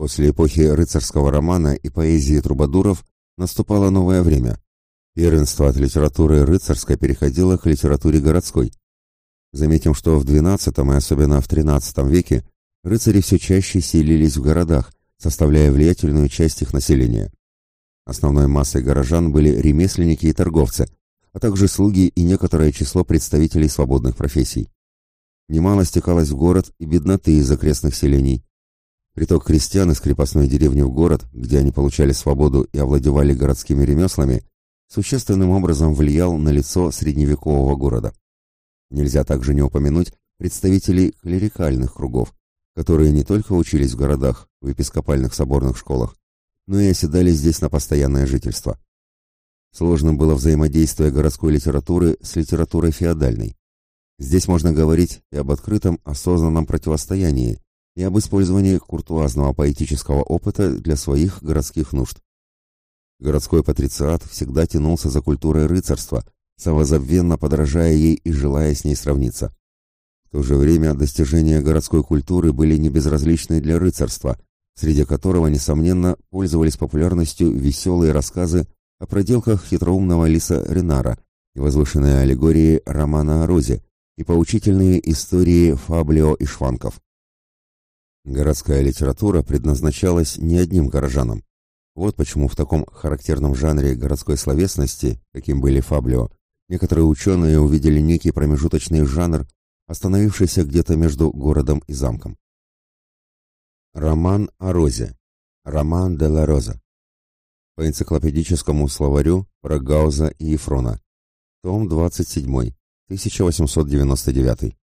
После эпохи рыцарского романа и поэзии трубадуров наступало новое время. Первенство от литературы рыцарской переходило к литературе городской. Заметим, что в XII и особенно в XIII веке рыцари все чаще селились в городах, составляя влиятельную часть их населения. Основной массой горожан были ремесленники и торговцы, а также слуги и некоторое число представителей свободных профессий. Немало стекалось в город и бедноты из окрестных селений. Приток крестьян из крепостной деревни в город, где они получали свободу и овладевали городскими ремеслами, существенным образом влиял на лицо средневекового города. Нельзя также не упомянуть представителей клерикальных кругов, которые не только учились в городах, в епископальных соборных школах, но и оседали здесь на постоянное жительство. Сложным было взаимодействие городской литературы с литературой феодальной. Здесь можно говорить и об открытом осознанном противостоянии, и об использовании куртуазного поэтического опыта для своих городских нужд. Городской патрициат всегда тянулся за культурой рыцарства, самозабвенно подражая ей и желая с ней сравниться. В то же время достижения городской культуры были не безразличны для рыцарства, среди которого, несомненно, пользовались популярностью веселые рассказы о проделках хитроумного лиса Ренара и возвышенные аллегории романа о Розе и поучительные истории Фаблио и Шванков. Городская литература предназначалась не одним горожанам. Вот почему в таком характерном жанре городской словесности, каким были Фаблио, некоторые ученые увидели некий промежуточный жанр, остановившийся где-то между городом и замком. Роман о Розе. Роман де ла Роза. По энциклопедическому словарю про и Ефрона. Том 27. 1899.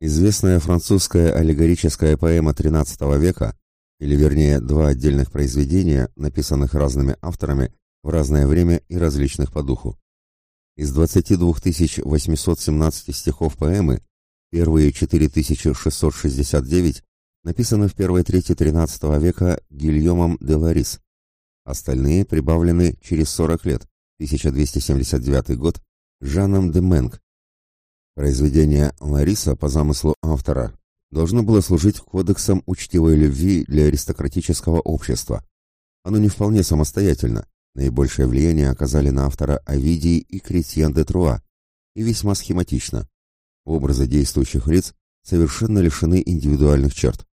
Известная французская аллегорическая поэма XIII века, или вернее два отдельных произведения, написанных разными авторами в разное время и различных по духу. Из 22 817 стихов поэмы первые 4669 написаны в первой трети XIII века Гильомом де Ларис, остальные прибавлены через 40 лет, 1279 год, Жаном де Менг, Произведение Лариса по замыслу автора должно было служить кодексом учтивой любви для аристократического общества. Оно не вполне самостоятельно. Наибольшее влияние оказали на автора Овидий и Кретьен де Труа, и весьма схематично. Образы действующих лиц совершенно лишены индивидуальных черт.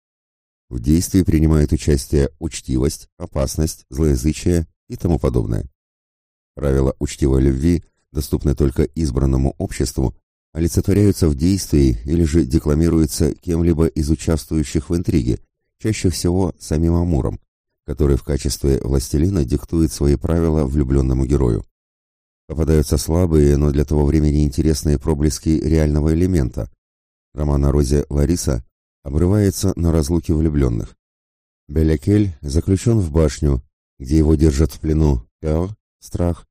В действии принимает участие учтивость, опасность, злоязычие и тому подобное. Правила учтивой любви доступны только избранному обществу олицетворяются в действии или же декламируются кем-либо из участвующих в интриге, чаще всего самим Амуром, который в качестве властелина диктует свои правила влюбленному герою. Попадаются слабые, но для того времени интересные проблески реального элемента. Роман о Розе Лариса обрывается на разлуке влюбленных. Белякель заключен в башню, где его держат в плену Пер, страх,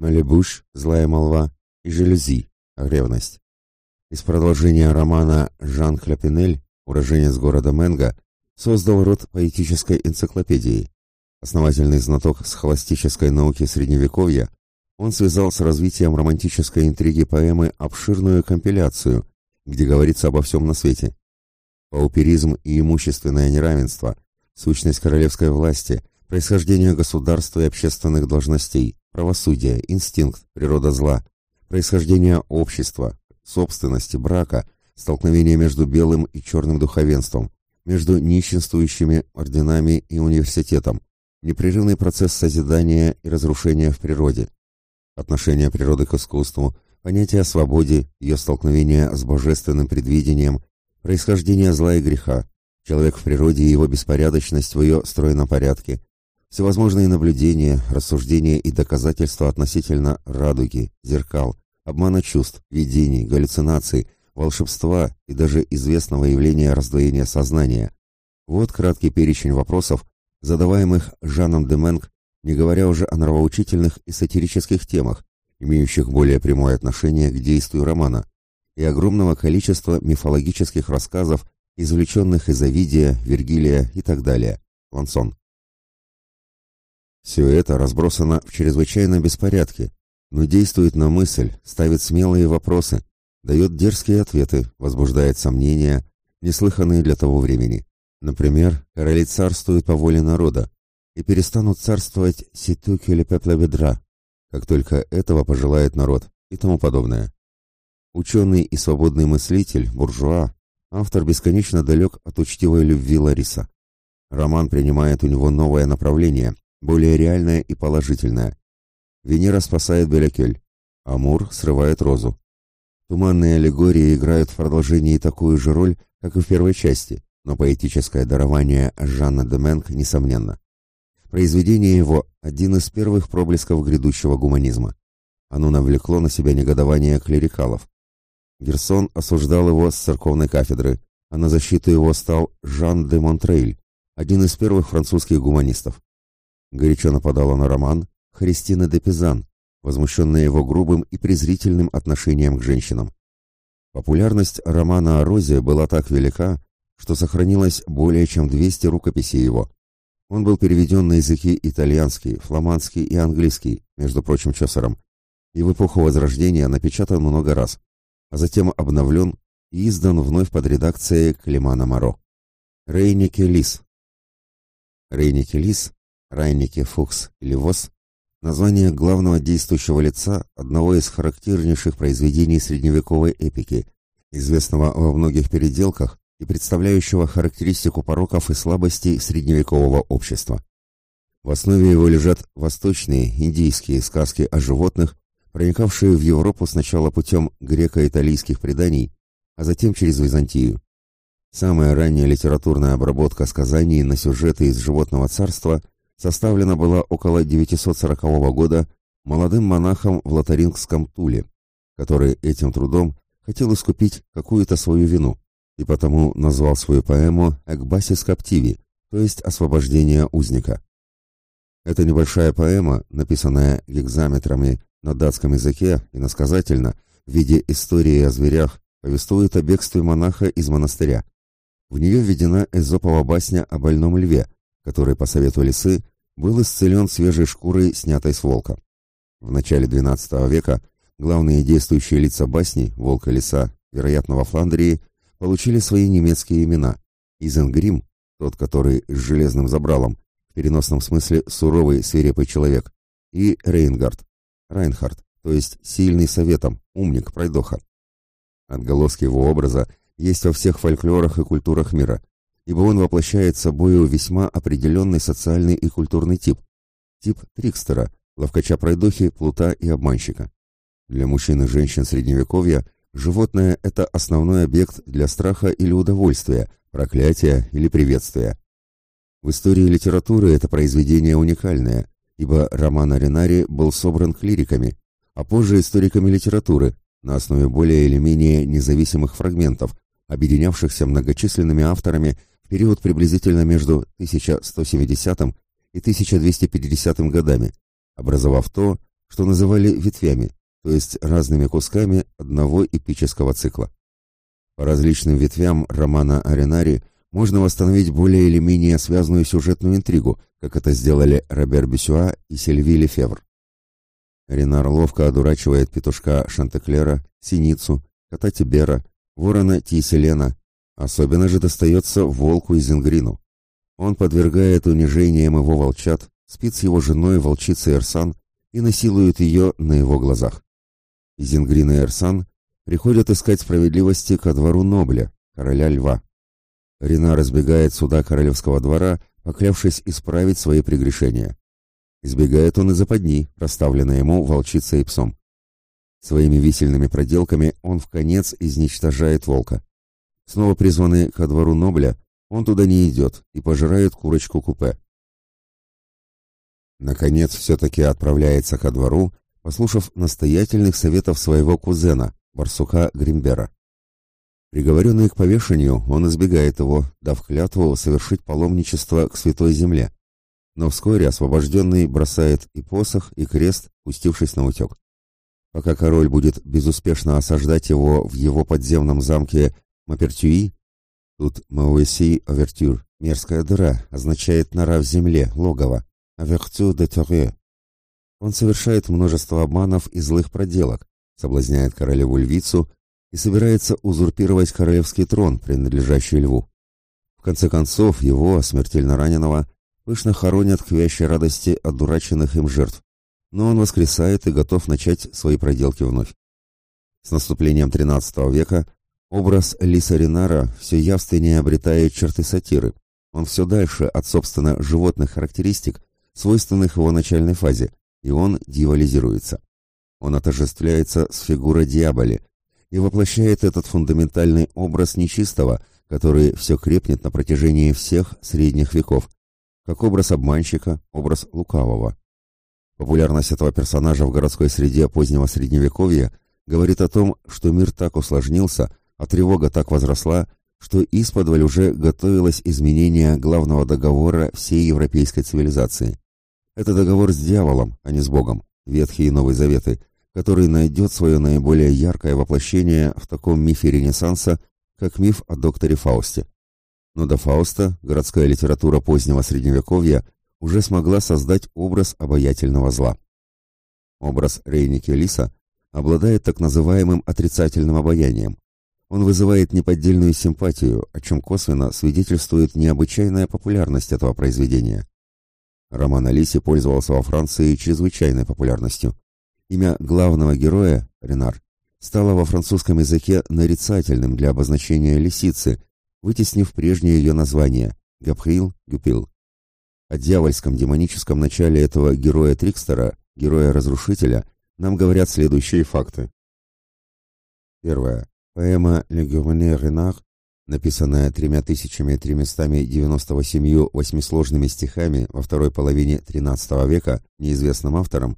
Малебуш, злая молва, и Желюзи, ревность. Из продолжения романа Жан Хляпинель, уроженец города Менго, создал род поэтической энциклопедии. Основательный знаток схоластической науки Средневековья, он связал с развитием романтической интриги поэмы обширную компиляцию, где говорится обо всем на свете. Пауперизм и имущественное неравенство, сущность королевской власти, происхождение государства и общественных должностей, правосудие, инстинкт, природа зла, происхождение общества, собственности, брака, столкновение между белым и черным духовенством, между нищенствующими орденами и университетом, непрерывный процесс созидания и разрушения в природе, отношение природы к искусству, понятие о свободе, ее столкновение с божественным предвидением, происхождение зла и греха, человек в природе и его беспорядочность в ее стройном порядке, всевозможные наблюдения, рассуждения и доказательства относительно радуги, зеркал, обмана чувств, видений, галлюцинаций, волшебства и даже известного явления раздвоения сознания. Вот краткий перечень вопросов, задаваемых Жаном де Менг, не говоря уже о нравоучительных и сатирических темах, имеющих более прямое отношение к действию романа, и огромного количества мифологических рассказов, извлеченных из Овидия, Вергилия и так далее. Лансон. Все это разбросано в чрезвычайном беспорядке, но действует на мысль, ставит смелые вопросы, дает дерзкие ответы, возбуждает сомнения, неслыханные для того времени. Например, короли царствуют по воле народа и перестанут царствовать ситуки или пепла ведра, как только этого пожелает народ и тому подобное. Ученый и свободный мыслитель, буржуа, автор бесконечно далек от учтивой любви Лариса. Роман принимает у него новое направление, более реальное и положительное. Венера спасает Белякель, Амур срывает розу. Туманные аллегории играют в продолжении такую же роль, как и в первой части, но поэтическое дарование Жанна Деменк несомненно. Произведение его – один из первых проблесков грядущего гуманизма. Оно навлекло на себя негодование клерикалов. Герсон осуждал его с церковной кафедры, а на защиту его стал Жан де Монтрейль, один из первых французских гуманистов. Горячо нападала на роман Христина де Пизан, возмущенная его грубым и презрительным отношением к женщинам. Популярность романа о Розе была так велика, что сохранилось более чем 200 рукописей его. Он был переведен на языки итальянский, фламандский и английский, между прочим, Чосером, и в эпоху Возрождения напечатан много раз, а затем обновлен и издан вновь под редакцией Климана Моро. Рейнике Лис Рейнике Лис, Райнике Фукс или Вос – название главного действующего лица одного из характернейших произведений средневековой эпики, известного во многих переделках и представляющего характеристику пороков и слабостей средневекового общества. В основе его лежат восточные, индийские сказки о животных, проникавшие в Европу сначала путем греко-италийских преданий, а затем через Византию. Самая ранняя литературная обработка сказаний на сюжеты из животного царства составлена была около 940 года молодым монахом в Лотарингском Туле, который этим трудом хотел искупить какую-то свою вину, и потому назвал свою поэму «Экбасис Каптиви», то есть «Освобождение узника». Эта небольшая поэма, написанная гекзаметрами на датском языке и насказательно, в виде истории о зверях, повествует о бегстве монаха из монастыря. В нее введена эзопова басня о больном льве, который, по совету лисы, был исцелен свежей шкурой, снятой с волка. В начале XII века главные действующие лица басни, волк и лиса, вероятно, во Фландрии, получили свои немецкие имена. Изенгрим, тот, который с железным забралом, в переносном смысле суровый, свирепый человек, и Рейнгард, Райнхард, то есть сильный советом, умник, пройдоха. Отголоски его образа есть во всех фольклорах и культурах мира, ибо он воплощает собою весьма определенный социальный и культурный тип. Тип трикстера, ловкача-пройдохи, плута и обманщика. Для мужчин и женщин Средневековья животное – это основной объект для страха или удовольствия, проклятия или приветствия. В истории литературы это произведение уникальное, ибо роман Аринари был собран клириками, а позже историками литературы, на основе более или менее независимых фрагментов, объединявшихся многочисленными авторами период приблизительно между 1170 и 1250 годами, образовав то, что называли ветвями, то есть разными кусками одного эпического цикла. По различным ветвям романа Аренари можно восстановить более или менее связанную сюжетную интригу, как это сделали Робер Бесюа и Сильви Лефевр. Ренар ловко одурачивает петушка Шантеклера, синицу, кота Тибера, ворона Тиселена. Особенно же достается волку из Ингрину. Он подвергает унижениям его волчат, спит с его женой волчицей Эрсан и насилует ее на его глазах. Изингрин и Эрсан приходят искать справедливости ко двору Нобля, короля льва. Рина разбегает суда королевского двора, поклявшись исправить свои прегрешения. Избегает он и западни, расставленной ему волчицей и псом. Своими висельными проделками он в конец изничтожает волка. Снова призванный ко двору Нобля, он туда не идет и пожирает курочку-купе. Наконец, все-таки отправляется ко двору, послушав настоятельных советов своего кузена, барсука Гримбера. Приговоренный к повешению, он избегает его, дав клятву совершить паломничество к Святой Земле. Но вскоре освобожденный бросает и посох, и крест, пустившись на утек. Пока король будет безуспешно осаждать его в его подземном замке Мапертюи, тут Мауэси Овертюр, мерзкая дыра, означает нора в земле, логово, Авертю де Торе. Он совершает множество обманов и злых проделок, соблазняет королеву-львицу и собирается узурпировать королевский трон, принадлежащий льву. В конце концов, его, смертельно раненого, пышно хоронят к вящей радости одураченных им жертв, но он воскресает и готов начать свои проделки вновь. С наступлением XIII века образ Лиса Ринара все явственнее обретает черты сатиры. Он все дальше от, собственно, животных характеристик, свойственных его начальной фазе, и он дьяволизируется. Он отождествляется с фигурой дьяволи и воплощает этот фундаментальный образ нечистого, который все крепнет на протяжении всех средних веков, как образ обманщика, образ лукавого. Популярность этого персонажа в городской среде позднего средневековья говорит о том, что мир так усложнился, а тревога так возросла, что исподволь уже готовилось изменение главного договора всей европейской цивилизации. Это договор с дьяволом, а не с Богом, Ветхий и Новый Заветы, который найдет свое наиболее яркое воплощение в таком мифе Ренессанса, как миф о докторе Фаусте. Но до Фауста городская литература позднего Средневековья уже смогла создать образ обаятельного зла. Образ Рейники Лиса обладает так называемым отрицательным обаянием. Он вызывает неподдельную симпатию, о чем косвенно свидетельствует необычайная популярность этого произведения. Роман о Лисе пользовался во Франции чрезвычайной популярностью. Имя главного героя, Ренар, стало во французском языке нарицательным для обозначения лисицы, вытеснив прежнее ее название – Габхрил Гюпил. О дьявольском демоническом начале этого героя-трикстера, героя-разрушителя, нам говорят следующие факты. Первое. Поэма «Le Gourmet Renard», написанная тремя тысячами тремястами девяносто восемью восьмисложными стихами во второй половине XIII века неизвестным автором,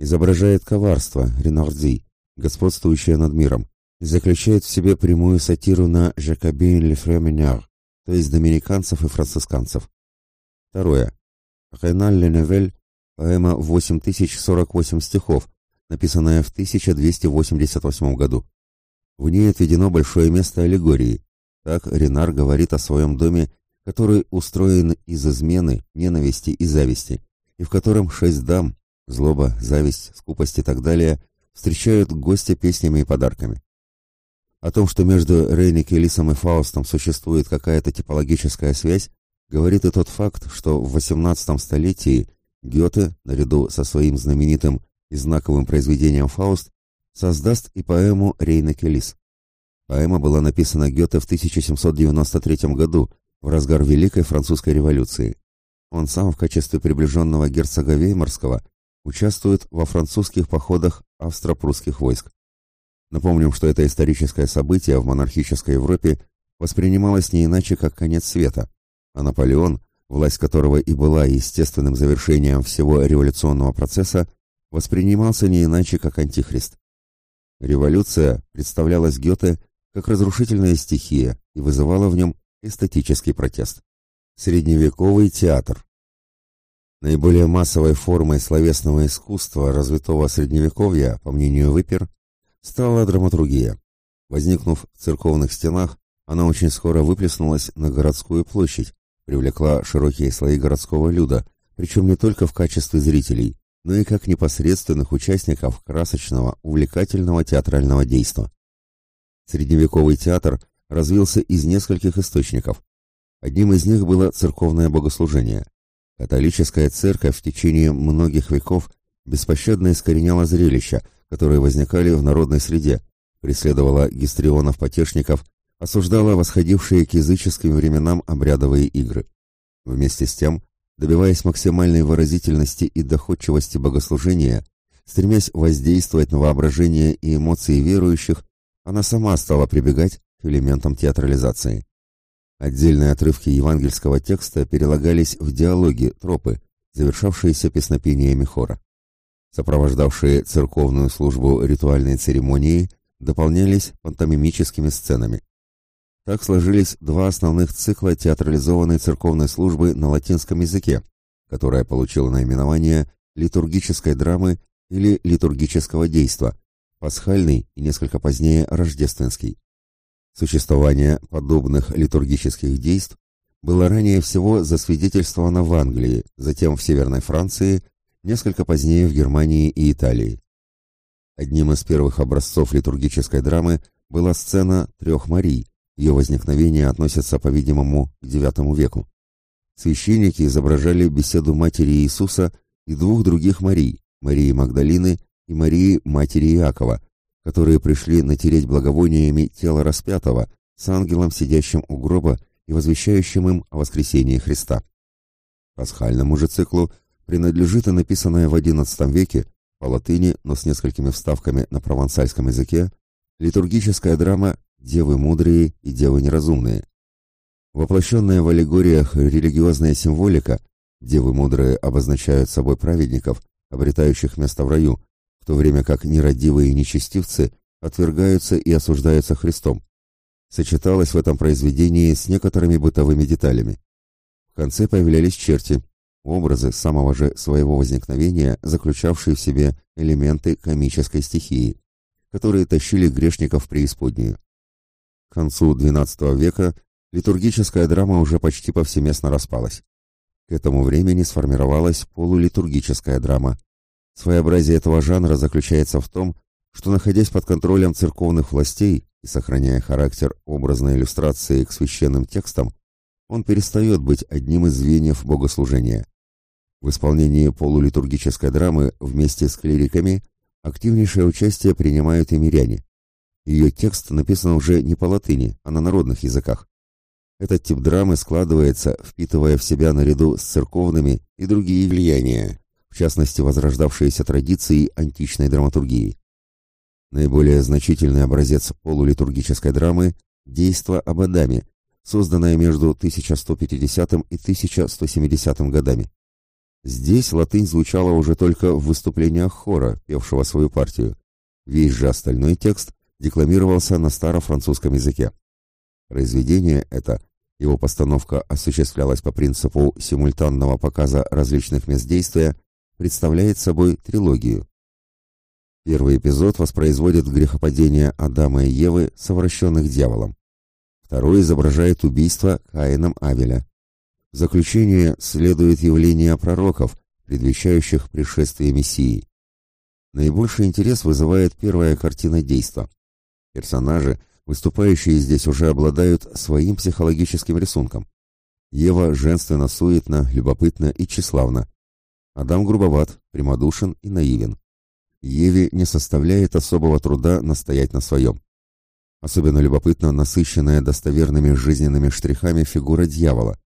изображает коварство Ренарди, господствующее над миром, и заключает в себе прямую сатиру на «Жакобин Лефременяр», то есть доминиканцев и францисканцев. Второе. Реналь Леневель, поэма 8048 стихов, написанная в 1288 году. В ней отведено большое место аллегории. Так Ренар говорит о своем доме, который устроен из измены, ненависти и зависти, и в котором шесть дам, злоба, зависть, скупость и так далее, встречают гостя песнями и подарками. О том, что между Рейник, Лисом и Фаустом существует какая-то типологическая связь, говорит и тот факт, что в XVIII столетии Гёте, наряду со своим знаменитым и знаковым произведением «Фауст», создаст и поэму «Рейна Келис». Поэма была написана Гёте в 1793 году, в разгар Великой Французской революции. Он сам в качестве приближенного герцога Веймарского участвует во французских походах австро-прусских войск. Напомним, что это историческое событие в монархической Европе воспринималось не иначе, как конец света, а Наполеон, власть которого и была естественным завершением всего революционного процесса, воспринимался не иначе, как антихрист. Революция представлялась Гёте как разрушительная стихия и вызывала в нем эстетический протест. Средневековый театр. Наиболее массовой формой словесного искусства развитого средневековья, по мнению Выпер, стала драматургия. Возникнув в церковных стенах, она очень скоро выплеснулась на городскую площадь, привлекла широкие слои городского люда, причем не только в качестве зрителей, но и как непосредственных участников красочного, увлекательного театрального действа. Средневековый театр развился из нескольких источников. Одним из них было церковное богослужение. Католическая церковь в течение многих веков беспощадно искореняла зрелища, которые возникали в народной среде, преследовала гистрионов-потешников осуждала восходившие к языческим временам обрядовые игры. Вместе с тем, добиваясь максимальной выразительности и доходчивости богослужения, стремясь воздействовать на воображение и эмоции верующих, она сама стала прибегать к элементам театрализации. Отдельные отрывки евангельского текста перелагались в диалоги, тропы, завершавшиеся песнопениями хора. Сопровождавшие церковную службу ритуальные церемонии дополнялись пантомимическими сценами. Так сложились два основных цикла театрализованной церковной службы на латинском языке, которая получила наименование литургической драмы или литургического действа, пасхальный и несколько позднее рождественский. Существование подобных литургических действий было ранее всего засвидетельствовано в Англии, затем в Северной Франции, несколько позднее в Германии и Италии. Одним из первых образцов литургической драмы была сцена «Трех Марий», Ее возникновение относится, по-видимому, к IX веку. Священники изображали беседу матери Иисуса и двух других Марий, Марии Магдалины и Марии, матери Иакова, которые пришли натереть благовониями тело распятого с ангелом, сидящим у гроба и возвещающим им о воскресении Христа. Пасхальному же циклу принадлежит и написанная в XI веке, по латыни, но с несколькими вставками на провансальском языке, литургическая драма «Девы мудрые и девы неразумные». Воплощенная в аллегориях религиозная символика, девы мудрые обозначают собой праведников, обретающих место в раю, в то время как нерадивые нечестивцы отвергаются и осуждаются Христом, сочеталась в этом произведении с некоторыми бытовыми деталями. В конце появлялись черти, образы самого же своего возникновения, заключавшие в себе элементы комической стихии, которые тащили грешников в преисподнюю. К концу XII века литургическая драма уже почти повсеместно распалась. К этому времени сформировалась полулитургическая драма. Своеобразие этого жанра заключается в том, что, находясь под контролем церковных властей и сохраняя характер образной иллюстрации к священным текстам, он перестает быть одним из звеньев богослужения. В исполнении полулитургической драмы вместе с клириками активнейшее участие принимают и миряне. Ее текст написан уже не по латыни, а на народных языках. Этот тип драмы складывается, впитывая в себя наряду с церковными и другие влияния, в частности возрождавшиеся традиции античной драматургии. Наиболее значительный образец полулитургической драмы – действо об Адаме, созданное между 1150 и 1170 годами. Здесь латынь звучала уже только в выступлениях хора, певшего свою партию. Весь же остальной текст декламировался на старофранцузском языке. Произведение это его постановка осуществлялась по принципу симультанного показа различных мест действия, представляет собой трилогию. Первый эпизод воспроизводит грехопадение Адама и Евы, совращенных дьяволом. Второй изображает убийство Каином Авеля. В заключение следует явление пророков, предвещающих пришествие Мессии. Наибольший интерес вызывает первая картина действа. Персонажи, Выступающие здесь уже обладают своим психологическим рисунком. Ева женственно, суетна, любопытна и тщеславна. Адам грубоват, прямодушен и наивен. Еве не составляет особого труда настоять на своем. Особенно любопытна насыщенная достоверными жизненными штрихами фигура дьявола.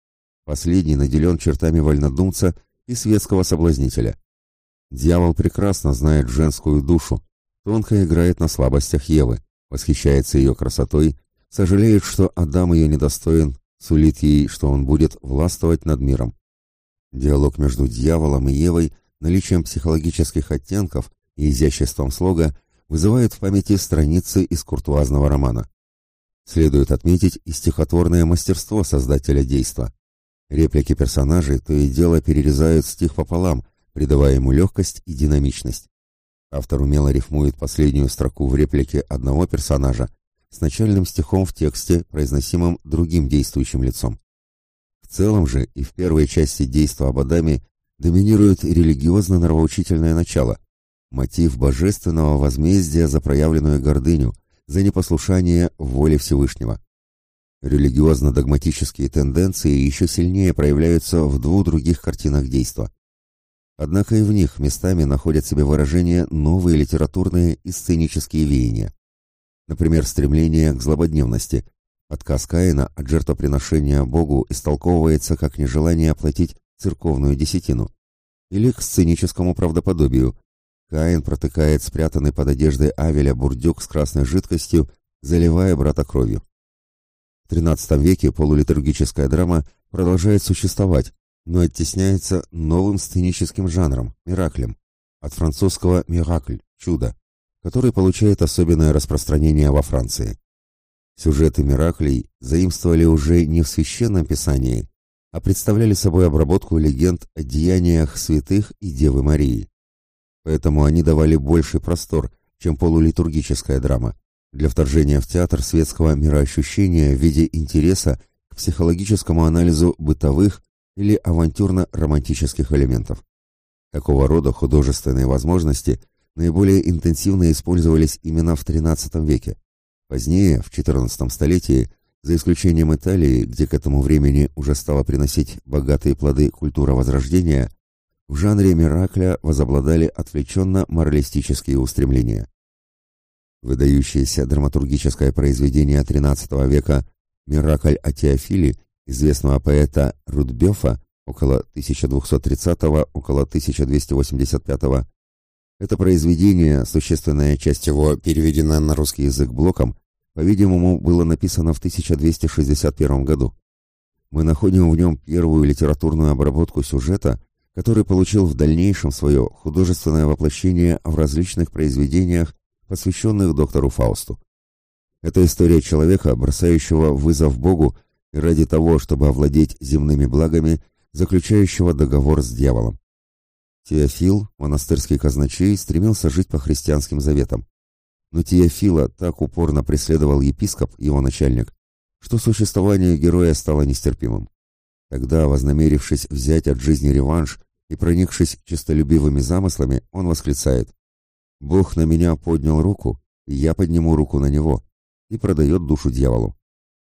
Последний наделен чертами вольнодумца и светского соблазнителя. Дьявол прекрасно знает женскую душу, тонко играет на слабостях Евы восхищается ее красотой, сожалеет, что Адам ее недостоин, сулит ей, что он будет властвовать над миром. Диалог между дьяволом и Евой, наличием психологических оттенков и изяществом слога вызывает в памяти страницы из куртуазного романа. Следует отметить и стихотворное мастерство создателя действа. Реплики персонажей то и дело перерезают стих пополам, придавая ему легкость и динамичность. Автор умело рифмует последнюю строку в реплике одного персонажа с начальным стихом в тексте, произносимым другим действующим лицом. В целом же и в первой части действа об Адаме доминирует религиозно-нравоучительное начало, мотив божественного возмездия за проявленную гордыню, за непослушание воле Всевышнего. Религиозно-догматические тенденции еще сильнее проявляются в двух других картинах действа. Однако и в них местами находят себе выражение новые литературные и сценические веяния. Например, стремление к злободневности. Отказ Каина от жертвоприношения Богу истолковывается как нежелание оплатить церковную десятину. Или к сценическому правдоподобию. Каин протыкает спрятанный под одеждой Авеля бурдюк с красной жидкостью, заливая брата кровью. В XIII веке полулитургическая драма продолжает существовать, но оттесняется новым сценическим жанром – мираклем, от французского «миракль» – «чудо», который получает особенное распространение во Франции. Сюжеты мираклей заимствовали уже не в священном писании, а представляли собой обработку легенд о деяниях святых и Девы Марии. Поэтому они давали больший простор, чем полулитургическая драма, для вторжения в театр светского мироощущения в виде интереса к психологическому анализу бытовых или авантюрно-романтических элементов. Такого рода художественные возможности наиболее интенсивно использовались именно в XIII веке. Позднее, в XIV столетии, За исключением Италии, где к этому времени уже стала приносить богатые плоды культура Возрождения, в жанре Миракля возобладали отвлеченно-моралистические устремления. Выдающееся драматургическое произведение XIII века «Миракль о Теофиле» известного поэта Рудбёфа около 1230 около 1285 Это произведение, существенная часть его переведена на русский язык блоком, по-видимому, было написано в 1261 году. Мы находим в нем первую литературную обработку сюжета, который получил в дальнейшем свое художественное воплощение в различных произведениях, посвященных доктору Фаусту. Это история человека, бросающего вызов Богу и ради того, чтобы овладеть земными благами, заключающего договор с дьяволом. Теофил, монастырский казначей, стремился жить по христианским заветам. Но Теофила так упорно преследовал епископ, его начальник, что существование героя стало нестерпимым. Тогда, вознамерившись взять от жизни реванш и проникшись честолюбивыми замыслами, он восклицает «Бог на меня поднял руку, и я подниму руку на него», и продает душу дьяволу.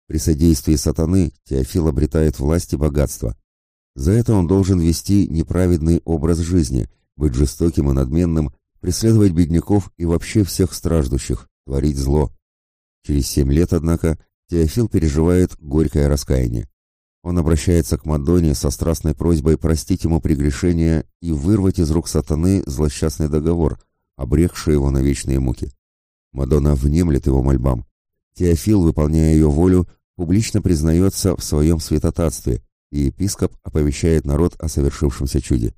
При содействии сатаны Теофил обретает власть и богатство. За это он должен вести неправедный образ жизни, быть жестоким и надменным, преследовать бедняков и вообще всех страждущих, творить зло. Через семь лет, однако, Теофил переживает горькое раскаяние. Он обращается к Мадоне со страстной просьбой простить ему прегрешения и вырвать из рук сатаны злосчастный договор, обрекший его на вечные муки. Мадонна внемлет его мольбам. Теофил, выполняя ее волю, публично признается в своем святотатстве, и епископ оповещает народ о совершившемся чуде.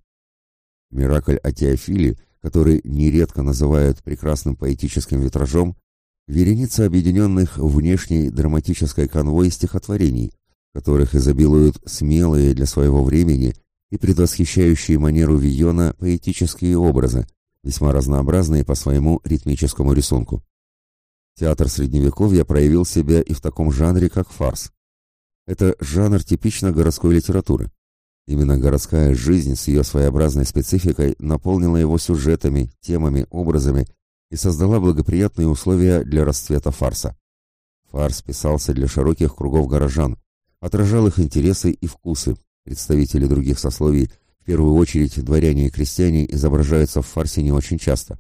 Миракль о Теофиле – который нередко называют прекрасным поэтическим витражом, вереница объединенных внешней драматической конвой стихотворений, которых изобилуют смелые для своего времени и предвосхищающие манеру Вийона поэтические образы, весьма разнообразные по своему ритмическому рисунку. Театр Средневековья проявил себя и в таком жанре, как фарс. Это жанр типично городской литературы. Именно городская жизнь с ее своеобразной спецификой наполнила его сюжетами, темами, образами и создала благоприятные условия для расцвета фарса. Фарс писался для широких кругов горожан, отражал их интересы и вкусы. Представители других сословий, в первую очередь дворяне и крестьяне, изображаются в фарсе не очень часто.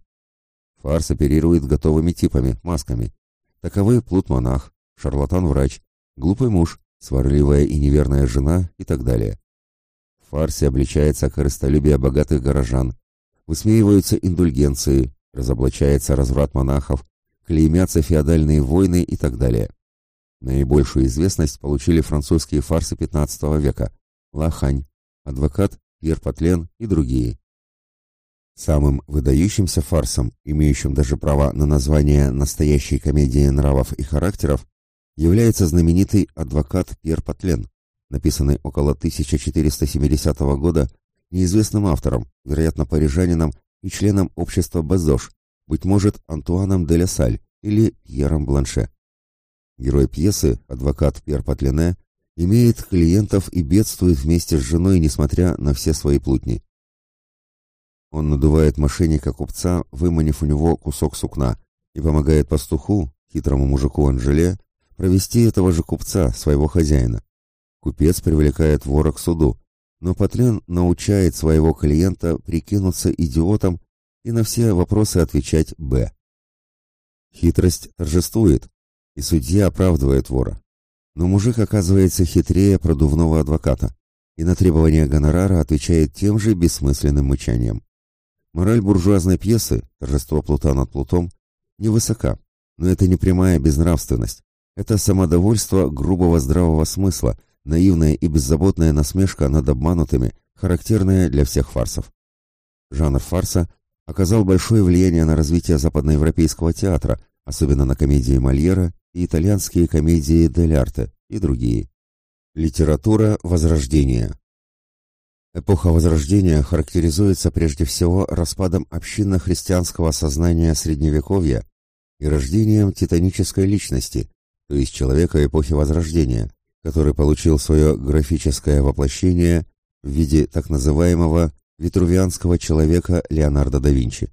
Фарс оперирует готовыми типами, масками. Таковы плут-монах, шарлатан-врач, глупый муж, сварливая и неверная жена и так далее фарсе обличается корыстолюбие богатых горожан, высмеиваются индульгенции, разоблачается разврат монахов, клеймятся феодальные войны и так далее. Наибольшую известность получили французские фарсы XV века «Лахань», «Адвокат», «Пьер Патлен» и другие. Самым выдающимся фарсом, имеющим даже право на название настоящей комедии нравов и характеров, является знаменитый «Адвокат Пьер Патлен», написанный около 1470 года неизвестным автором, вероятно, парижанином и членом общества Базош, быть может, Антуаном де Ля или Пьером Бланше. Герой пьесы, адвокат Пьер Патлене, имеет клиентов и бедствует вместе с женой, несмотря на все свои плутни. Он надувает мошенника-купца, выманив у него кусок сукна, и помогает пастуху, хитрому мужику Анжеле, провести этого же купца, своего хозяина. Купец привлекает вора к суду, но Патлен научает своего клиента прикинуться идиотом и на все вопросы отвечать «Б». Хитрость торжествует, и судья оправдывает вора. Но мужик оказывается хитрее продувного адвоката и на требования гонорара отвечает тем же бессмысленным мычанием. Мораль буржуазной пьесы «Торжество Плута над Плутом» невысока, но это не прямая безнравственность. Это самодовольство грубого здравого смысла – наивная и беззаботная насмешка над обманутыми, характерная для всех фарсов. Жанр фарса оказал большое влияние на развитие западноевропейского театра, особенно на комедии Мольера и итальянские комедии Дель Арте и другие. Литература Возрождения Эпоха Возрождения характеризуется прежде всего распадом общинно-христианского сознания Средневековья и рождением титанической личности, то есть человека эпохи Возрождения, который получил свое графическое воплощение в виде так называемого витрувианского человека Леонардо да Винчи.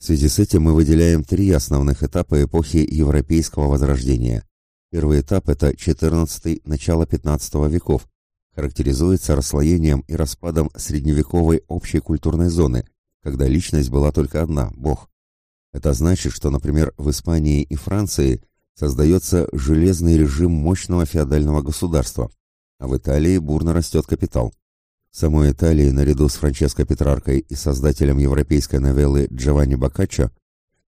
В связи с этим мы выделяем три основных этапа эпохи Европейского Возрождения. Первый этап – это XIV – начало XV веков, характеризуется расслоением и распадом средневековой общей культурной зоны, когда личность была только одна – Бог. Это значит, что, например, в Испании и Франции создается железный режим мощного феодального государства, а в Италии бурно растет капитал. В самой Италии, наряду с Франческо Петраркой и создателем европейской новеллы Джованни Боккаччо,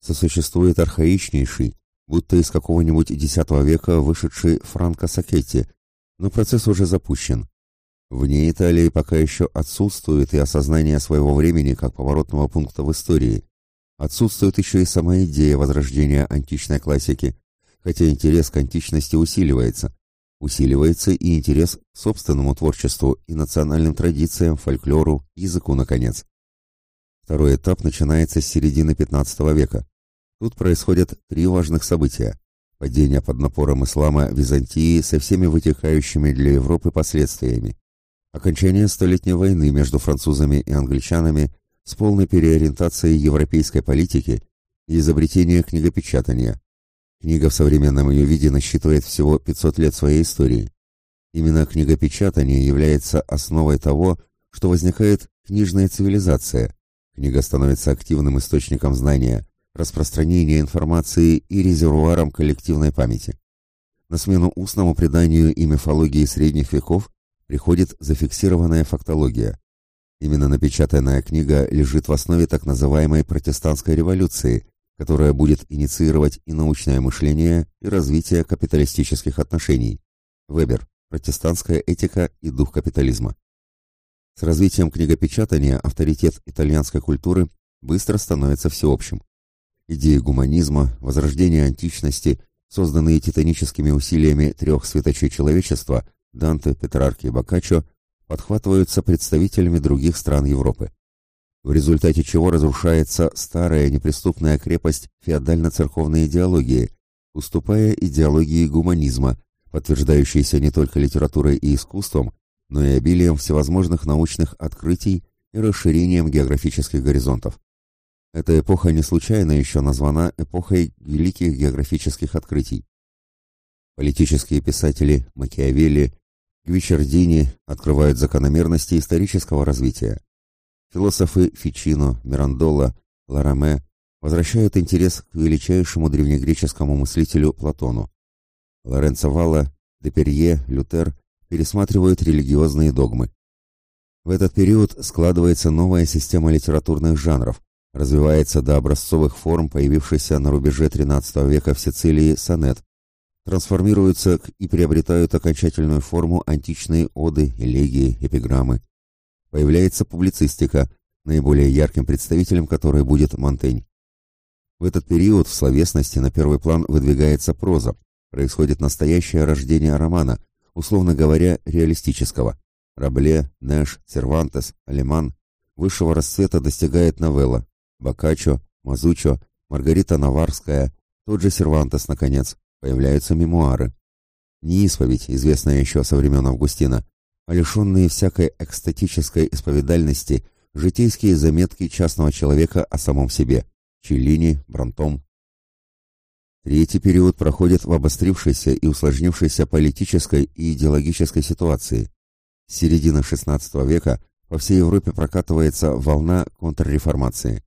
сосуществует архаичнейший, будто из какого-нибудь X века вышедший Франко Сакетти, но процесс уже запущен. Вне Италии пока еще отсутствует и осознание своего времени как поворотного пункта в истории, Отсутствует еще и сама идея возрождения античной классики, хотя интерес к античности усиливается. Усиливается и интерес к собственному творчеству и национальным традициям, фольклору, языку, наконец. Второй этап начинается с середины XV века. Тут происходят три важных события. Падение под напором ислама Византии со всеми вытекающими для Европы последствиями. Окончание Столетней войны между французами и англичанами с полной переориентацией европейской политики и изобретение книгопечатания. Книга в современном ее виде насчитывает всего 500 лет своей истории. Именно книгопечатание является основой того, что возникает книжная цивилизация. Книга становится активным источником знания, распространения информации и резервуаром коллективной памяти. На смену устному преданию и мифологии средних веков приходит зафиксированная фактология. Именно напечатанная книга лежит в основе так называемой протестантской революции, которая будет инициировать и научное мышление, и развитие капиталистических отношений. Вебер. Протестантская этика и дух капитализма. С развитием книгопечатания авторитет итальянской культуры быстро становится всеобщим. Идеи гуманизма, возрождения античности, созданные титаническими усилиями трех светочей человечества – Данте, Петрарки и Боккаччо – подхватываются представителями других стран Европы, в результате чего разрушается старая неприступная крепость феодально-церковной идеологии, уступая идеологии гуманизма, подтверждающейся не только литературой и искусством, но и обилием всевозможных научных открытий и расширением географических горизонтов. Эта эпоха не случайно еще названа эпохой великих географических открытий. Политические писатели Макиавелли, Гвичардини открывают закономерности исторического развития. Философы Фичино, Мирандола, Лараме возвращают интерес к величайшему древнегреческому мыслителю Платону. Лоренцо Валла, Деперье, Лютер пересматривают религиозные догмы. В этот период складывается новая система литературных жанров, развивается до образцовых форм, появившейся на рубеже XIII века в Сицилии сонет, трансформируются и приобретают окончательную форму античные оды, элегии, эпиграммы. Появляется публицистика, наиболее ярким представителем которой будет Монтень. В этот период в словесности на первый план выдвигается проза, происходит настоящее рождение романа, условно говоря, реалистического. Рабле, Нэш, Сервантес, Алеман высшего расцвета достигает новелла, Боккаччо, Мазучо, Маргарита Наварская, тот же Сервантес, наконец, Появляются мемуары. Не исповедь, известная еще со времен Августина, а лишенные всякой экстатической исповедальности житейские заметки частного человека о самом себе. Челлини, Бронтом. Третий период проходит в обострившейся и усложнившейся политической и идеологической ситуации. С середины XVI века по всей Европе прокатывается волна контрреформации.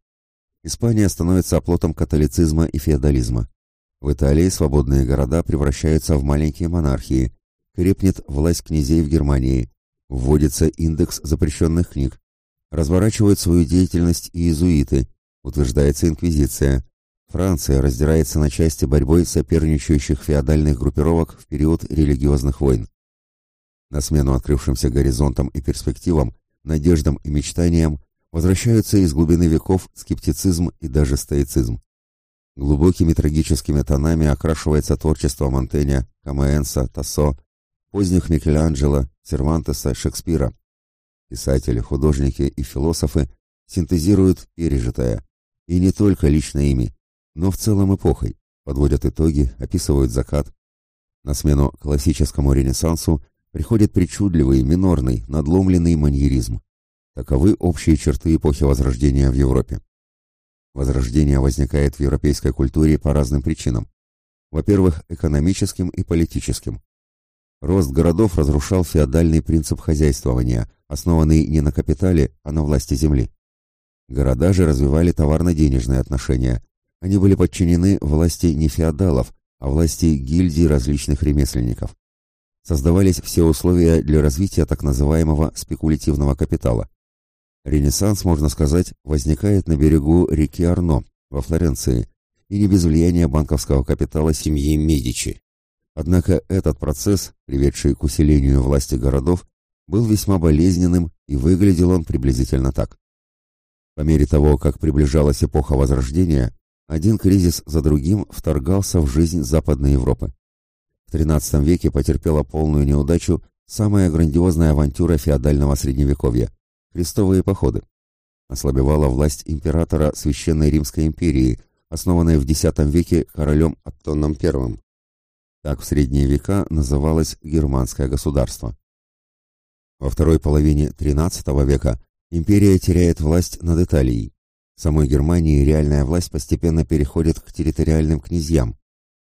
Испания становится оплотом католицизма и феодализма. В Италии свободные города превращаются в маленькие монархии, крепнет власть князей в Германии, вводится индекс запрещенных книг, разворачивают свою деятельность и иезуиты, утверждается инквизиция. Франция раздирается на части борьбой соперничающих феодальных группировок в период религиозных войн. На смену открывшимся горизонтам и перспективам, надеждам и мечтаниям возвращаются из глубины веков скептицизм и даже стоицизм. Глубокими трагическими тонами окрашивается творчество Монтэня, Камаэнса, Тассо, поздних Микеланджело, Сервантеса, Шекспира. Писатели, художники и философы синтезируют пережитое, и не только лично ими, но в целом эпохой, подводят итоги, описывают закат. На смену классическому ренессансу приходит причудливый, минорный, надломленный маньеризм. Таковы общие черты эпохи Возрождения в Европе. Возрождение возникает в европейской культуре по разным причинам. Во-первых, экономическим и политическим. Рост городов разрушал феодальный принцип хозяйствования, основанный не на капитале, а на власти земли. Города же развивали товарно-денежные отношения. Они были подчинены власти не феодалов, а власти гильдий различных ремесленников. Создавались все условия для развития так называемого спекулятивного капитала. Ренессанс, можно сказать, возникает на берегу реки Арно, во Флоренции, и не без влияния банковского капитала семьи Медичи. Однако этот процесс, приведший к усилению власти городов, был весьма болезненным и выглядел он приблизительно так. По мере того, как приближалась эпоха Возрождения, один кризис за другим вторгался в жизнь Западной Европы. В XIII веке потерпела полную неудачу самая грандиозная авантюра феодального средневековья – крестовые походы. Ослабевала власть императора Священной Римской империи – основанное в X веке королем Аттоном I. Так в средние века называлось германское государство. Во второй половине XIII века империя теряет власть над Италией. В самой Германии реальная власть постепенно переходит к территориальным князьям.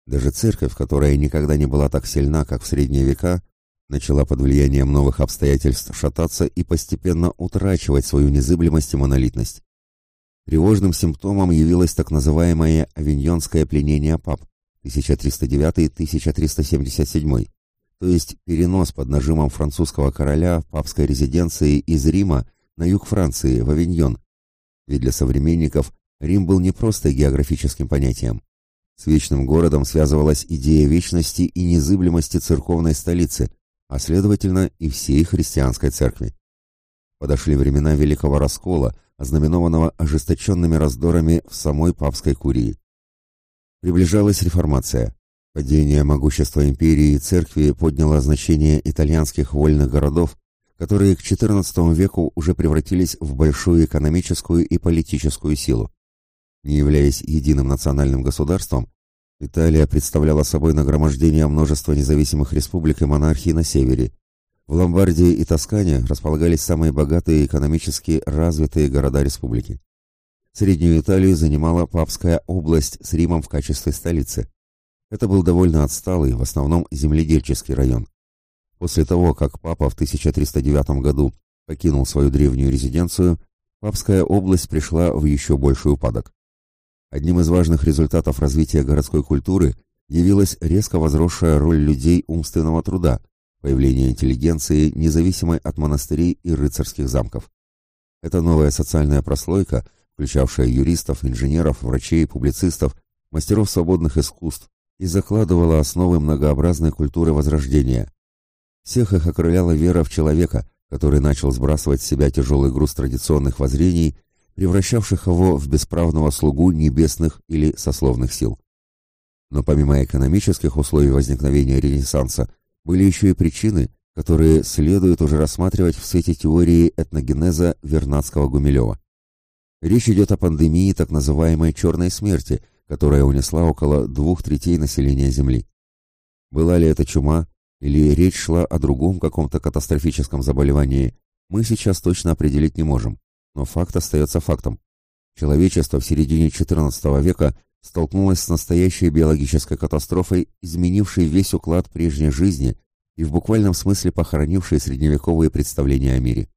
Даже церковь, которая никогда не была так сильна, как в средние века, начала под влиянием новых обстоятельств шататься и постепенно утрачивать свою незыблемость и монолитность. Тревожным симптомом явилось так называемое авиньонское пленение пап 1309-1377, то есть перенос под нажимом французского короля папской резиденции из Рима на юг Франции, в Авиньон. Ведь для современников Рим был не просто географическим понятием. С вечным городом связывалась идея вечности и незыблемости церковной столицы, а следовательно и всей христианской церкви. Подошли времена Великого Раскола, ознаменованного ожесточенными раздорами в самой папской курии. Приближалась реформация. Падение могущества империи и церкви подняло значение итальянских вольных городов, которые к XIV веку уже превратились в большую экономическую и политическую силу. Не являясь единым национальным государством, Италия представляла собой нагромождение множества независимых республик и монархий на севере, в Ломбардии и Тоскане располагались самые богатые и экономически развитые города республики. Среднюю Италию занимала Папская область с Римом в качестве столицы. Это был довольно отсталый, в основном земледельческий район. После того, как папа в 1309 году покинул свою древнюю резиденцию, Папская область пришла в еще больший упадок. Одним из важных результатов развития городской культуры явилась резко возросшая роль людей умственного труда, появление интеллигенции, независимой от монастырей и рыцарских замков. Эта новая социальная прослойка, включавшая юристов, инженеров, врачей, публицистов, мастеров свободных искусств, и закладывала основы многообразной культуры Возрождения. Всех их окрыляла вера в человека, который начал сбрасывать с себя тяжелый груз традиционных воззрений, превращавших его в бесправного слугу небесных или сословных сил. Но помимо экономических условий возникновения Ренессанса, были еще и причины, которые следует уже рассматривать в свете теории этногенеза Вернадского-Гумилева. Речь идет о пандемии так называемой «черной смерти», которая унесла около двух третей населения Земли. Была ли это чума, или речь шла о другом каком-то катастрофическом заболевании, мы сейчас точно определить не можем, но факт остается фактом. Человечество в середине XIV века столкнулась с настоящей биологической катастрофой, изменившей весь уклад прежней жизни и в буквальном смысле похоронившей средневековые представления о мире.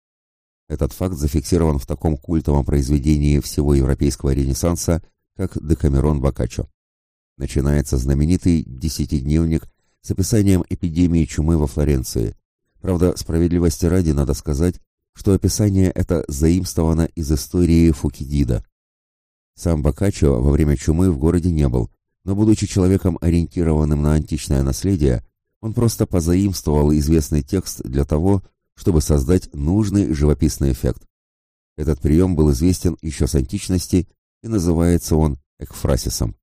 Этот факт зафиксирован в таком культовом произведении всего европейского ренессанса, как «Декамерон Боккаччо». Начинается знаменитый «Десятидневник» с описанием эпидемии чумы во Флоренции. Правда, справедливости ради надо сказать, что описание это заимствовано из истории Фукидида. Сам Боккаччо во время чумы в городе не был, но, будучи человеком, ориентированным на античное наследие, он просто позаимствовал известный текст для того, чтобы создать нужный живописный эффект. Этот прием был известен еще с античности и называется он экфрасисом.